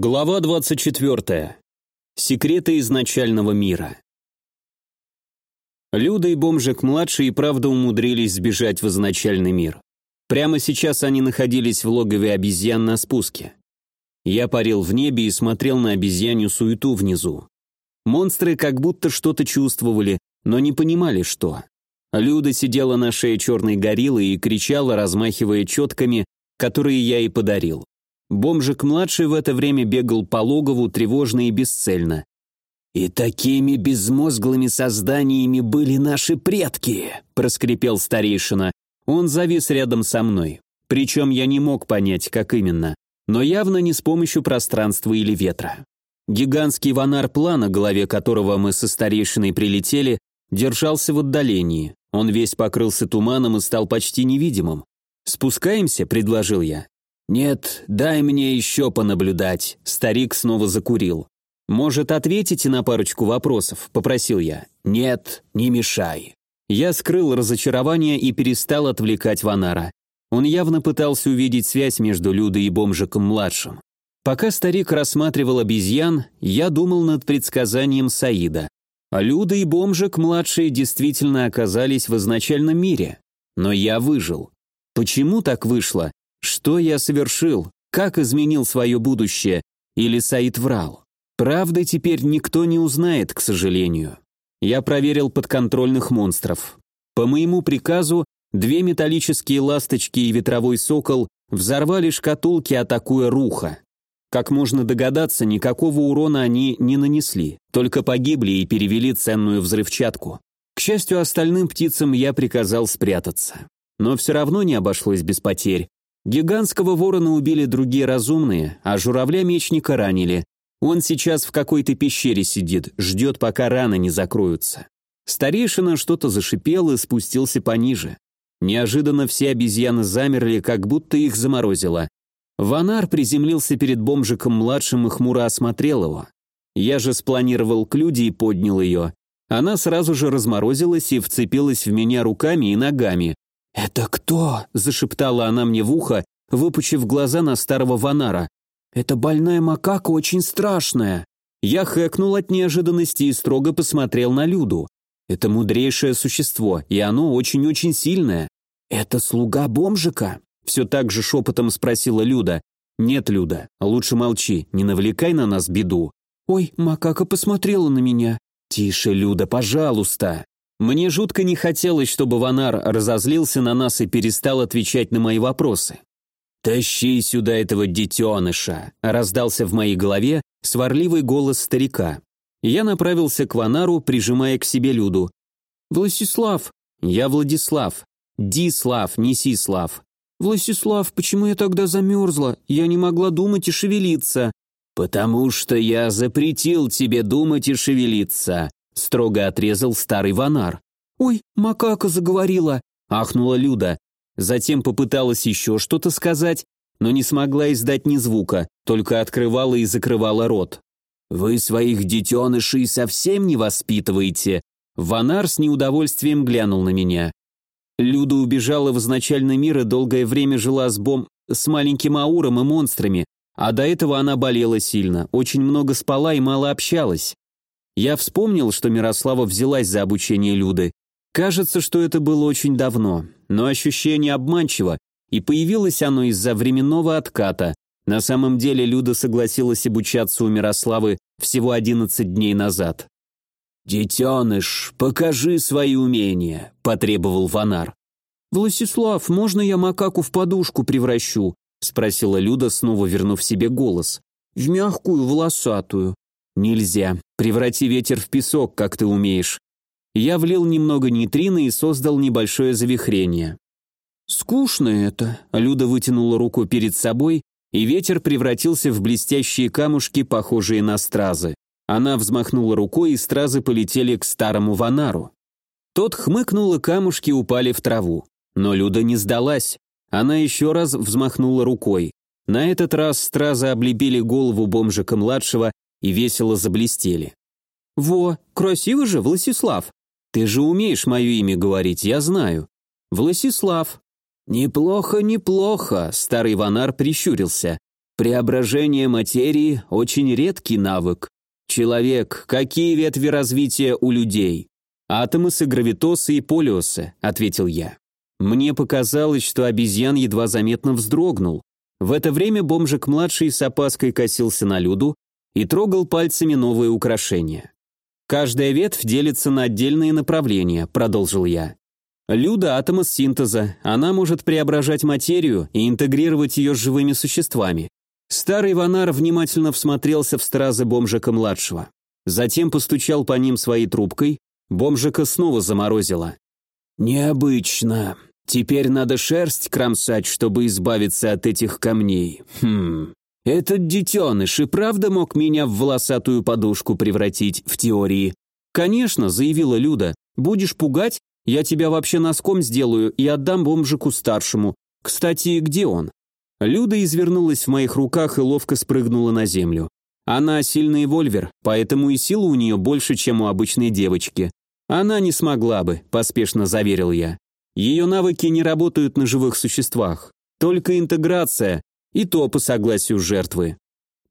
Глава 24. Секреты изначального мира. Люда и Бомжик-младший и правда умудрились сбежать в изначальный мир. Прямо сейчас они находились в логове обезьян на спуске. Я парил в небе и смотрел на обезьянью суету внизу. Монстры как будто что-то чувствовали, но не понимали, что. Люда сидела на шее черной гориллы и кричала, размахивая четками, которые я ей подарил. Бомжик-младший в это время бегал по логову тревожно и бесцельно. «И такими безмозглыми созданиями были наши предки!» – проскрипел старейшина. Он завис рядом со мной. Причем я не мог понять, как именно. Но явно не с помощью пространства или ветра. Гигантский ванар-план, на голове которого мы со старейшиной прилетели, держался в отдалении. Он весь покрылся туманом и стал почти невидимым. «Спускаемся?» – предложил я. «Нет, дай мне еще понаблюдать», — старик снова закурил. «Может, ответите на парочку вопросов?» — попросил я. «Нет, не мешай». Я скрыл разочарование и перестал отвлекать Ванара. Он явно пытался увидеть связь между Людой и Бомжиком-младшим. Пока старик рассматривал обезьян, я думал над предсказанием Саида. А Люда и Бомжик-младшие действительно оказались в изначальном мире. Но я выжил. Почему так вышло? Что я совершил? Как изменил свое будущее? Или Саид врал? Правды теперь никто не узнает, к сожалению. Я проверил подконтрольных монстров. По моему приказу, две металлические ласточки и ветровой сокол взорвали шкатулки, атакуя руха. Как можно догадаться, никакого урона они не нанесли, только погибли и перевели ценную взрывчатку. К счастью, остальным птицам я приказал спрятаться. Но все равно не обошлось без потерь. Гигантского ворона убили другие разумные, а журавля-мечника ранили. Он сейчас в какой-то пещере сидит, ждет, пока раны не закроются. Старейшина что-то зашипел и спустился пониже. Неожиданно все обезьяны замерли, как будто их заморозило. Ванар приземлился перед бомжиком-младшим и хмуро осмотрел его. Я же спланировал к Люде и поднял ее. Она сразу же разморозилась и вцепилась в меня руками и ногами, «Это кто?» – зашептала она мне в ухо, выпучив глаза на старого Ванара. «Это больная макака очень страшная». Я хэкнул от неожиданности и строго посмотрел на Люду. Это мудрейшее существо, и оно очень-очень сильное. «Это слуга бомжика?» Все так же шепотом спросила Люда. «Нет, Люда, лучше молчи, не навлекай на нас беду». «Ой, макака посмотрела на меня». «Тише, Люда, пожалуйста». Мне жутко не хотелось, чтобы Ванар разозлился на нас и перестал отвечать на мои вопросы. «Тащи сюда этого детеныша!» – раздался в моей голове сварливый голос старика. Я направился к Ванару, прижимая к себе Люду. «Власислав!» «Я Владислав!» «Дислав, не Сислав!» «Власислав, почему я тогда замерзла? Я не могла думать и шевелиться!» «Потому что я запретил тебе думать и шевелиться!» Строго отрезал старый ванар. «Ой, макака заговорила!» – ахнула Люда. Затем попыталась еще что-то сказать, но не смогла издать ни звука, только открывала и закрывала рот. «Вы своих детенышей совсем не воспитываете?» Ванар с неудовольствием глянул на меня. Люда убежала в изначальный мир и долгое время жила с бом... с маленьким ауром и монстрами, а до этого она болела сильно, очень много спала и мало общалась. Я вспомнил, что Мирослава взялась за обучение Люды. Кажется, что это было очень давно, но ощущение обманчиво, и появилось оно из-за временного отката. На самом деле Люда согласилась обучаться у Мирославы всего 11 дней назад. «Детеныш, покажи свои умения», – потребовал Ванар. «Власислав, можно я макаку в подушку превращу?» – спросила Люда, снова вернув себе голос. «В мягкую, волосатую». «Нельзя. Преврати ветер в песок, как ты умеешь». Я влил немного нейтрина и создал небольшое завихрение. «Скучно это», — Люда вытянула руку перед собой, и ветер превратился в блестящие камушки, похожие на стразы. Она взмахнула рукой, и стразы полетели к старому Ванару. Тот хмыкнул, и камушки упали в траву. Но Люда не сдалась. Она еще раз взмахнула рукой. На этот раз стразы облепили голову бомжика-младшего и весело заблестели. «Во, красиво же, Власислав! Ты же умеешь мое имя говорить, я знаю. Власислав!» «Неплохо, неплохо», — старый ванар прищурился. Преображение материи – очень редкий навык. Человек, какие ветви развития у людей? Атомосы, гравитосы и полиосы, ответил я. Мне показалось, что обезьян едва заметно вздрогнул. В это время бомжик-младший с опаской косился на Люду и трогал пальцами новые украшения. «Каждая ветвь делится на отдельные направления», — продолжил я. Люда – атомос синтеза, она может преображать материю и интегрировать ее с живыми существами. Старый Ванар внимательно всмотрелся в стразы бомжика-младшего. Затем постучал по ним своей трубкой, бомжика снова заморозило. «Необычно. Теперь надо шерсть кромсать, чтобы избавиться от этих камней. Хм. Этот детеныш и правда мог меня в волосатую подушку превратить, в теории?» «Конечно», — заявила Люда. «Будешь пугать? Я тебя вообще носком сделаю и отдам бомжику старшему. Кстати, где он?» Люда извернулась в моих руках и ловко спрыгнула на землю. Она сильный вольвер, поэтому и сила у нее больше, чем у обычной девочки. Она не смогла бы, поспешно заверил я. Ее навыки не работают на живых существах. Только интеграция, и то по согласию жертвы.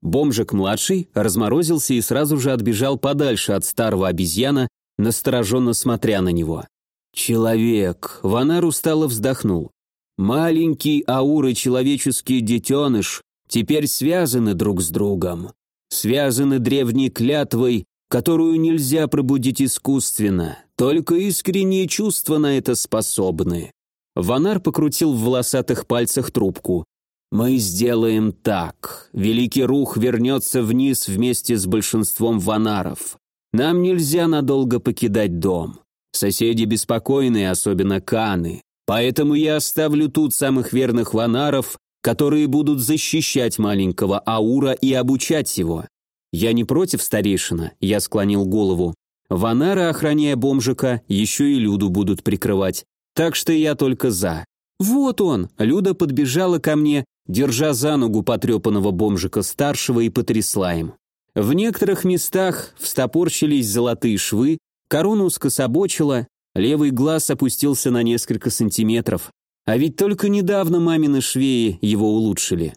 Бомжик-младший разморозился и сразу же отбежал подальше от старого обезьяна, настороженно смотря на него. «Человек!» — Ванар устало вздохнул. «Маленький ауры человеческий детеныш теперь связаны друг с другом. Связаны древней клятвой, которую нельзя пробудить искусственно. Только искренние чувства на это способны». Ванар покрутил в волосатых пальцах трубку. «Мы сделаем так. Великий Рух вернется вниз вместе с большинством ванаров. Нам нельзя надолго покидать дом. Соседи беспокойны, особенно каны. Поэтому я оставлю тут самых верных ванаров, которые будут защищать маленького Аура и обучать его. Я не против старейшина, я склонил голову. Ванары, охраняя бомжика, еще и Люду будут прикрывать. Так что я только за. Вот он! Люда подбежала ко мне, держа за ногу потрепанного бомжика старшего и потрясла им. В некоторых местах встопорщились золотые швы, Корону скособочила, левый глаз опустился на несколько сантиметров. А ведь только недавно мамины швеи его улучшили.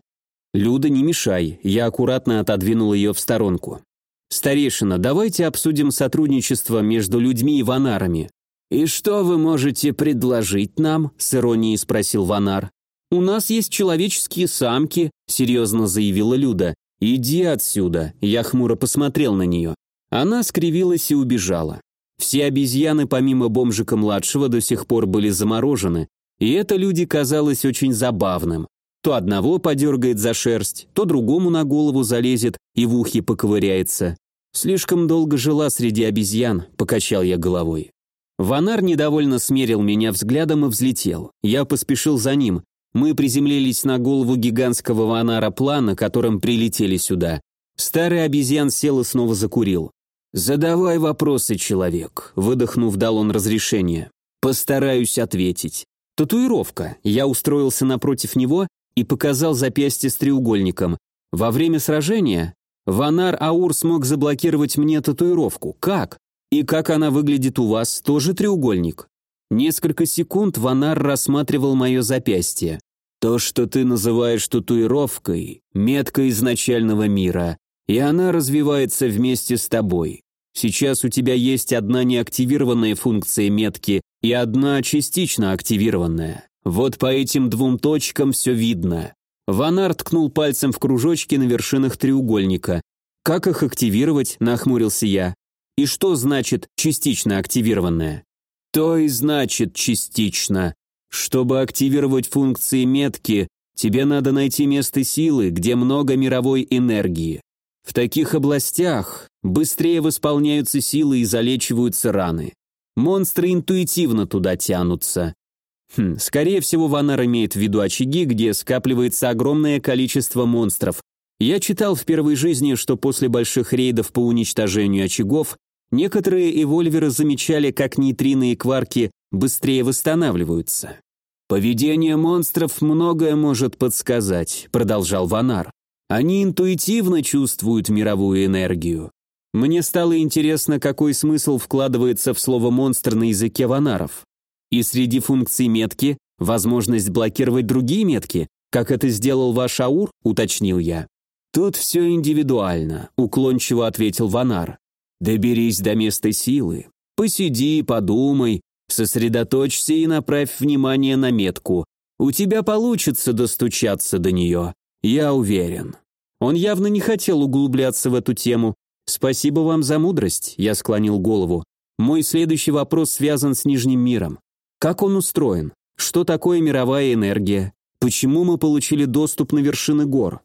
«Люда, не мешай», я аккуратно отодвинул ее в сторонку. «Старейшина, давайте обсудим сотрудничество между людьми и ванарами». «И что вы можете предложить нам?» – с иронией спросил ванар. «У нас есть человеческие самки», – серьезно заявила Люда. «Иди отсюда», – я хмуро посмотрел на нее. Она скривилась и убежала. Все обезьяны, помимо бомжика-младшего, до сих пор были заморожены, и это люди казалось очень забавным. То одного подергает за шерсть, то другому на голову залезет и в ухе поковыряется. Слишком долго жила среди обезьян, покачал я головой. Ванар недовольно смерил меня взглядом и взлетел. Я поспешил за ним. Мы приземлились на голову гигантского ванара плана, которым прилетели сюда. Старый обезьян сел и снова закурил. «Задавай вопросы, человек», — выдохнув, дал он разрешение. «Постараюсь ответить». Татуировка. Я устроился напротив него и показал запястье с треугольником. Во время сражения Ванар Аур смог заблокировать мне татуировку. Как? И как она выглядит у вас? Тоже треугольник? Несколько секунд Ванар рассматривал мое запястье. То, что ты называешь татуировкой, метка изначального мира и она развивается вместе с тобой. Сейчас у тебя есть одна неактивированная функция метки и одна частично активированная. Вот по этим двум точкам все видно. Ванар ткнул пальцем в кружочки на вершинах треугольника. «Как их активировать?» – нахмурился я. «И что значит частично активированная?» «То и значит частично. Чтобы активировать функции метки, тебе надо найти место силы, где много мировой энергии. В таких областях быстрее восполняются силы и залечиваются раны. Монстры интуитивно туда тянутся. Хм, скорее всего, Ванар имеет в виду очаги, где скапливается огромное количество монстров. Я читал в первой жизни, что после больших рейдов по уничтожению очагов некоторые эвольверы замечали, как нейтрино и кварки быстрее восстанавливаются. «Поведение монстров многое может подсказать», — продолжал Ванар. Они интуитивно чувствуют мировую энергию. Мне стало интересно, какой смысл вкладывается в слово «монстр» на языке ванаров. И среди функций метки возможность блокировать другие метки. как это сделал ваш Аур?» — уточнил я. «Тут все индивидуально», — уклончиво ответил Ванар. «Доберись до места силы. Посиди, подумай, сосредоточься и направь внимание на метку. У тебя получится достучаться до нее, я уверен». Он явно не хотел углубляться в эту тему. «Спасибо вам за мудрость», — я склонил голову. «Мой следующий вопрос связан с Нижним миром. Как он устроен? Что такое мировая энергия? Почему мы получили доступ на вершины гор?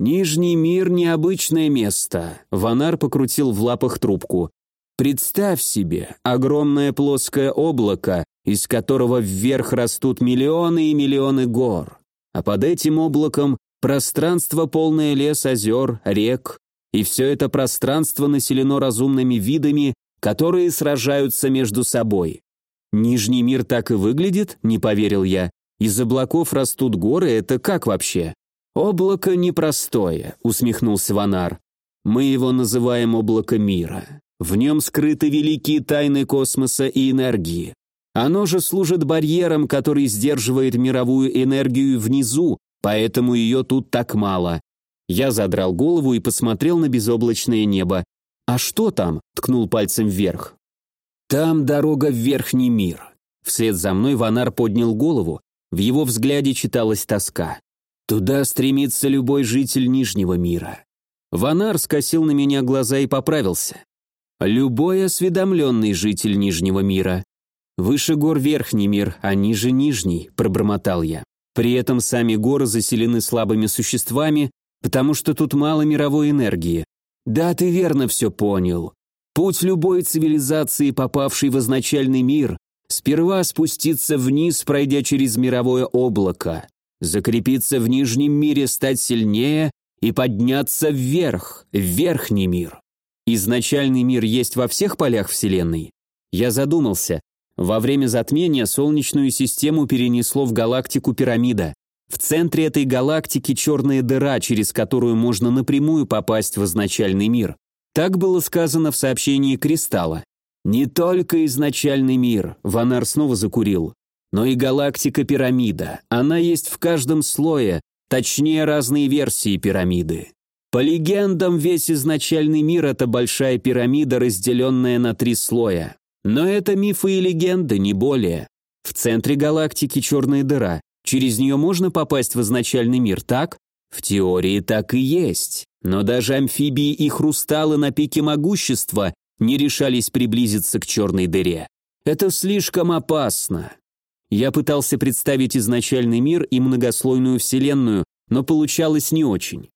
Нижний мир – необычное место. Ванар покрутил в лапах трубку. Представь себе огромное плоское облако, из которого вверх растут миллионы и миллионы гор. А под этим облаком пространство полное лес, озер, рек. И все это пространство населено разумными видами, которые сражаются между собой. «Нижний мир так и выглядит?» – не поверил я. «Из облаков растут горы, это как вообще?» «Облако непростое», – усмехнулся Ванар. «Мы его называем облако мира. В нем скрыты великие тайны космоса и энергии. Оно же служит барьером, который сдерживает мировую энергию внизу, поэтому ее тут так мало». Я задрал голову и посмотрел на безоблачное небо. «А что там?» – ткнул пальцем вверх. Там дорога в верхний мир. Вслед за мной Ванар поднял голову. В его взгляде читалась тоска. Туда стремится любой житель Нижнего мира. Ванар скосил на меня глаза и поправился. Любой осведомленный житель Нижнего мира. Выше гор Верхний мир, а ниже Нижний, пробормотал я. При этом сами горы заселены слабыми существами, потому что тут мало мировой энергии. Да, ты верно все понял. Путь любой цивилизации, попавшей в изначальный мир, сперва спуститься вниз, пройдя через мировое облако, закрепиться в нижнем мире, стать сильнее и подняться вверх, в верхний мир. Изначальный мир есть во всех полях Вселенной? Я задумался. Во время затмения Солнечную систему перенесло в галактику пирамида. В центре этой галактики черная дыра, через которую можно напрямую попасть в изначальный мир. Так было сказано в сообщении Кристалла. Не только изначальный мир, Ванар снова закурил, но и галактика-пирамида. Она есть в каждом слое, точнее разные версии пирамиды. По легендам, весь изначальный мир – это большая пирамида, разделенная на три слоя. Но это мифы и легенды, не более. В центре галактики черная дыра. Через нее можно попасть в изначальный мир, так? В теории так и есть. Но даже амфибии и хрусталы на пике могущества не решались приблизиться к черной дыре. Это слишком опасно. Я пытался представить изначальный мир и многослойную вселенную, но получалось не очень.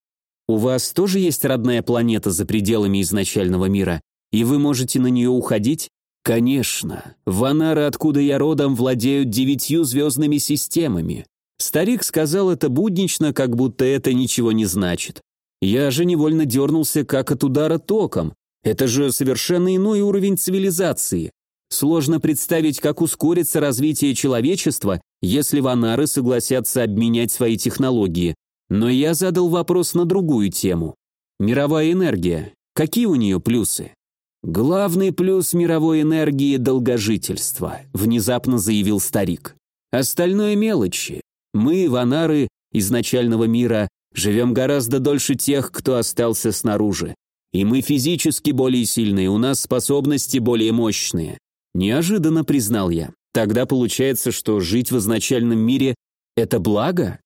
У вас тоже есть родная планета за пределами изначального мира, и вы можете на нее уходить? Конечно. Ванары, откуда я родом, владеют девятью звездными системами. Старик сказал это буднично, как будто это ничего не значит. Я же невольно дернулся, как от удара током. Это же совершенно иной уровень цивилизации. Сложно представить, как ускорится развитие человечества, если ванары согласятся обменять свои технологии. Но я задал вопрос на другую тему. Мировая энергия. Какие у нее плюсы? Главный плюс мировой энергии – долгожительство, внезапно заявил старик. Остальное мелочи. Мы, ванары изначального мира, Живем гораздо дольше тех, кто остался снаружи. И мы физически более сильные, у нас способности более мощные. Неожиданно признал я. Тогда получается, что жить в изначальном мире – это благо?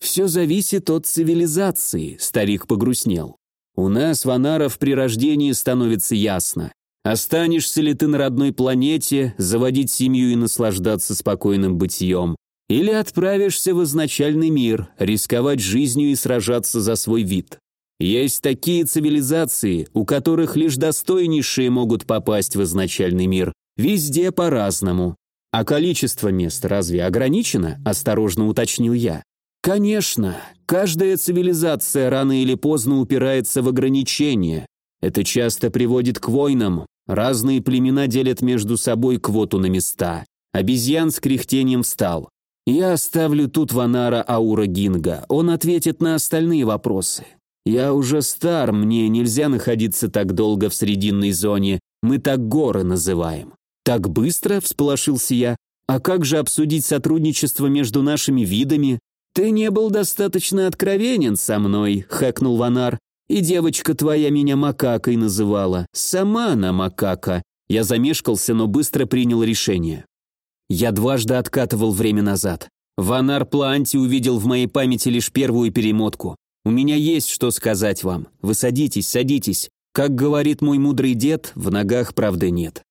Все зависит от цивилизации, старик погрустнел. У нас, ванаров, при рождении становится ясно. Останешься ли ты на родной планете, заводить семью и наслаждаться спокойным бытием, или отправишься в изначальный мир, рисковать жизнью и сражаться за свой вид. Есть такие цивилизации, у которых лишь достойнейшие могут попасть в изначальный мир. Везде по-разному. А количество мест разве ограничено? Осторожно уточнил я. Конечно, каждая цивилизация рано или поздно упирается в ограничения. Это часто приводит к войнам. Разные племена делят между собой квоту на места. Обезьян с кряхтением встал. Я оставлю тут Ванара Аура Гинга, он ответит на остальные вопросы. Я уже стар, мне нельзя находиться так долго в срединной зоне, мы так горы называем. Так быстро, всполошился я. А как же обсудить сотрудничество между нашими видами? «Ты не был достаточно откровенен со мной», — хэкнул Ванар. «И девочка твоя меня макакой называла. Сама она макака». Я замешкался, но быстро принял решение. Я дважды откатывал время назад. Ванар Планти увидел в моей памяти лишь первую перемотку. У меня есть что сказать вам. Вы садитесь, садитесь. Как говорит мой мудрый дед, в ногах правды нет.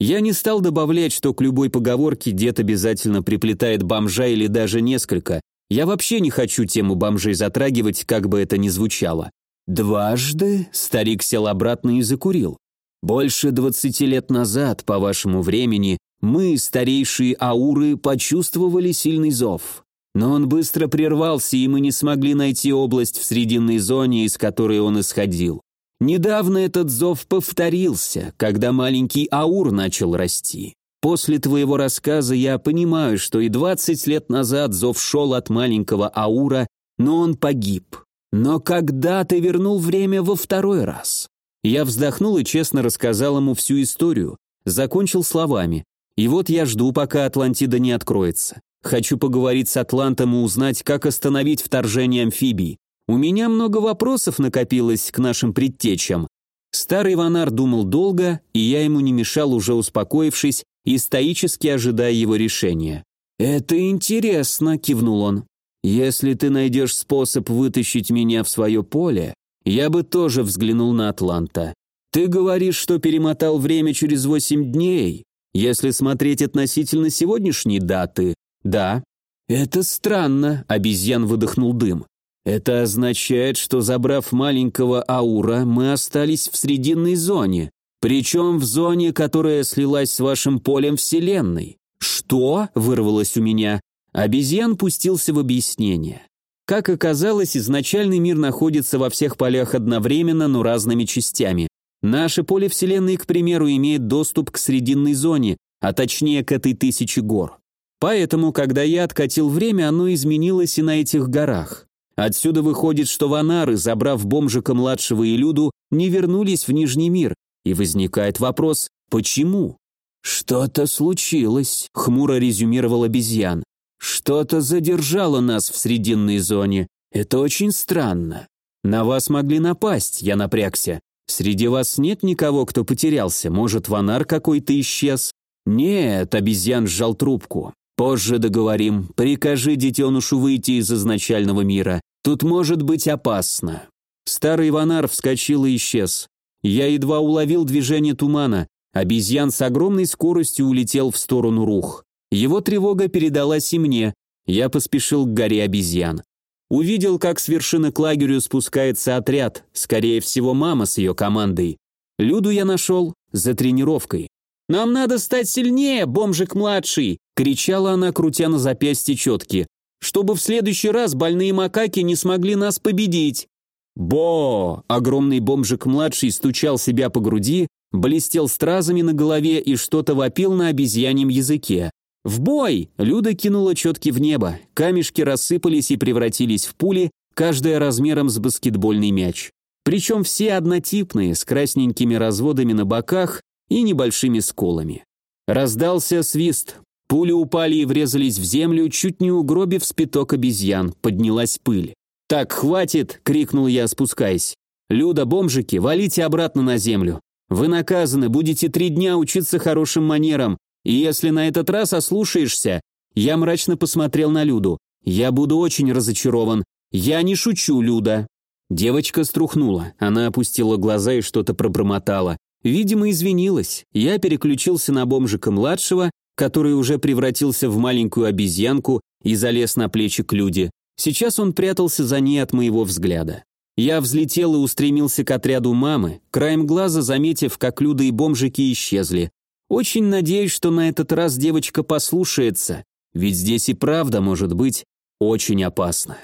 Я не стал добавлять, что к любой поговорке дед обязательно приплетает бомжа или даже несколько. Я вообще не хочу тему бомжей затрагивать, как бы это ни звучало. Дважды старик сел обратно и закурил. Больше двадцати лет назад, по вашему времени, мы, старейшие ауры, почувствовали сильный зов. Но он быстро прервался, и мы не смогли найти область в срединной зоне, из которой он исходил. Недавно этот зов повторился, когда маленький аур начал расти. После твоего рассказа я понимаю, что и 20 лет назад зов шел от маленького аура, но он погиб. Но когда ты вернул время во второй раз? Я вздохнул и честно рассказал ему всю историю, закончил словами. И вот я жду, пока Атлантида не откроется. Хочу поговорить с Атлантом и узнать, как остановить вторжение амфибий. У меня много вопросов накопилось к нашим предтечам. Старый Ванар думал долго, и я ему не мешал, уже успокоившись и стоически ожидая его решения. «Это интересно», — кивнул он. «Если ты найдешь способ вытащить меня в свое поле, я бы тоже взглянул на Атланта. Ты говоришь, что перемотал время через восемь дней. Если смотреть относительно сегодняшней даты, да. Это странно, обезьян выдохнул дым. Это означает, что забрав маленького Аура, мы остались в срединной зоне, причем в зоне, которая слилась с вашим полем Вселенной. Что? вырвалось у меня. Обезьян пустился в объяснение. Как оказалось, изначальный мир находится во всех полях одновременно, но разными частями. Наше поле Вселенной, к примеру, имеет доступ к срединной зоне, а точнее к этой тысяче гор. Поэтому, когда я откатил время, оно изменилось и на этих горах. Отсюда выходит, что ванары, забрав бомжика-младшего и Люду, не вернулись в Нижний мир, и возникает вопрос, почему? «Что-то случилось», — хмуро резюмировал обезьян. «Что-то задержало нас в срединной зоне. Это очень странно. На вас могли напасть, я напрягся. Среди вас нет никого, кто потерялся. Может, ванар какой-то исчез?» «Нет», — обезьян сжал трубку. Позже договорим. Прикажи детенышу выйти из изначального мира. Тут может быть опасно». Старый ванар вскочил и исчез. Я едва уловил движение тумана. Обезьян с огромной скоростью улетел в сторону рух. Его тревога передалась и мне. Я поспешил к горе обезьян. Увидел, как с вершины к лагерю спускается отряд, скорее всего, мама с ее командой. Люду я нашел за тренировкой. «Нам надо стать сильнее, бомжик-младший!» — кричала она, крутя на запястье четки. «Чтобы в следующий раз больные макаки не смогли нас победить!» «Бо!» — огромный бомжик-младший стучал себя по груди, блестел стразами на голове и что-то вопил на обезьяньем языке. «В бой!» — Люда кинула четки в небо. Камешки рассыпались и превратились в пули, каждая размером с баскетбольный мяч. Причем все однотипные, с красненькими разводами на боках и небольшими сколами. Раздался свист. Пули упали и врезались в землю, чуть не угробив спиток обезьян. Поднялась пыль. «Так, хватит!» — крикнул я, спускаясь. «Люда, бомжики, валите обратно на землю. Вы наказаны, будете три дня учиться хорошим манерам, и если на этот раз ослушаешься...» Я мрачно посмотрел на Люду. «Я буду очень разочарован. Я не шучу, Люда». Девочка струхнула. Она опустила глаза и что-то пробормотала. Видимо, извинилась. Я переключился на бомжика-младшего, который уже превратился в маленькую обезьянку и залез на плечи к Люде. Сейчас он прятался за ней от моего взгляда. Я взлетел и устремился к отряду мамы, краем глаза заметив, как Люда и бомжики исчезли. Очень надеюсь, что на этот раз девочка послушается, ведь здесь и правда может быть очень опасно.